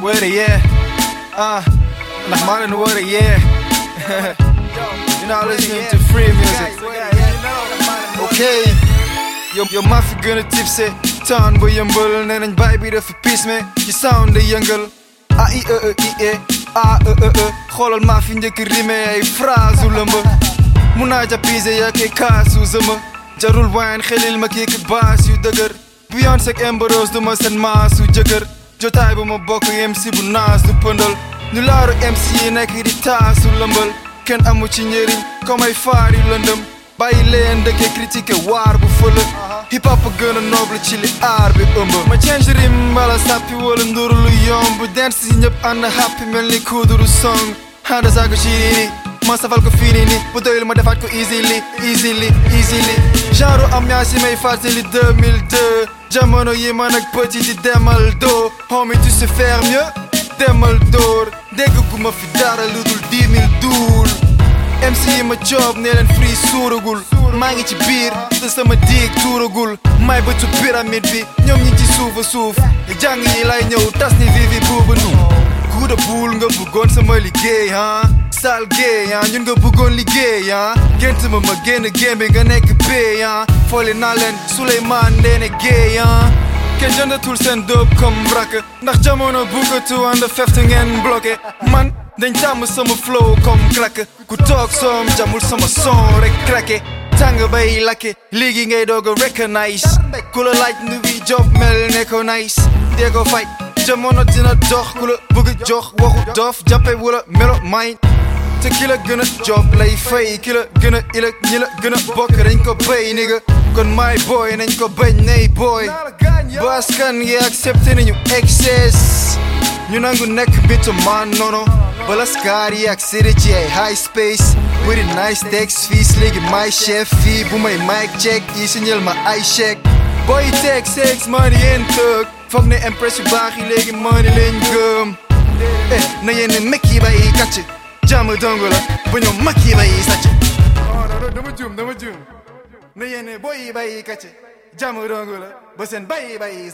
where they yeah? Uh, like modern the they yeah. you know, listening to free music. Okay, yo, yo, mafia gonna tipsy. Turn with your bull and then baby, the for peace, man. You sound the young girl. A i e e i e. A e e e. Hol al mafia ndeki rime, ay frazu muna ja pizza ya ke kasu zema Jarul wine, khalil makik bas you dagger. Beyonce, Amber Rose, du masan masu jagger. Jotaay bu ma bokk MC bu naas du pëndal ñu laaru MC yi nekk di taasu lëmbal kenn amu ci njëriñ comme ay faar yu lëndëm bàyyi leen dëkkee critiqué waar bu fële hip hop gën a noble ci li aar bi ëmb ma change rim mbala sàppi wala nduru lu yomb dance yi ñëpp ànd happy mel ni kuuduru song. Handa saago ci nii Mă să fac cu finini Putoiul mă defac cu easily Easily, easily. Jaru am mea și mai facili de mille deux Jamano e mănăc păciti de măl do Homie tu se fermieux De măl dor. De cu mă fi dară ludul dimil dur. MC e mă job, nelen free surugul. Mai ngici bir, tă să mă dig turugul. Mai bățu piramid vi, njom ngici sufă suf. E jangi e la njou, tas ni vivi bubu nu. Buul nga bëggoon sama liggéey ah sal géey ah ñun nga bëggoon liggéey ah gént ma ma génn gémbi nga nekk pay ah foole naa leen Souleymane Ndéné Guèye ah kenn jëndatul seen dóob comme brak ndax jamono buggatu ànd fefte ngeen bloqué. Man dañ tàmm sama flow comme claque. Ku toog soom jamul sama son rek claqué tàng bay lakke léegi ngay doog a recognize. Ku la laaj nu bi job mel ne ko nice. Dee ko fay Bitch, I'm on a dinner cool it, boogie jog, woggle dof, jappe willa, middle mind. Tequila gunna job, lay fake, killer gunna illik, nilla gunna bakker, enkel bay, nigga. Gun my boy, en enkel bay, nay boy. Bas kan je accepteren in je excess. Nu nangu nek, bitch, man, no no. Balaskari, ik zit high space. With a nice text fees, liggen, my chef, fee, my mic check, is in my eye check. Boy, text, sex, money en tuk. fogni impression baghi legi money len gum. Eh na yen meki ba i kachi jamu dongola bunyo maki ba i sachi oh no no jum no jum na yen boy ba i kachi jamu dongola bosen ba i ba i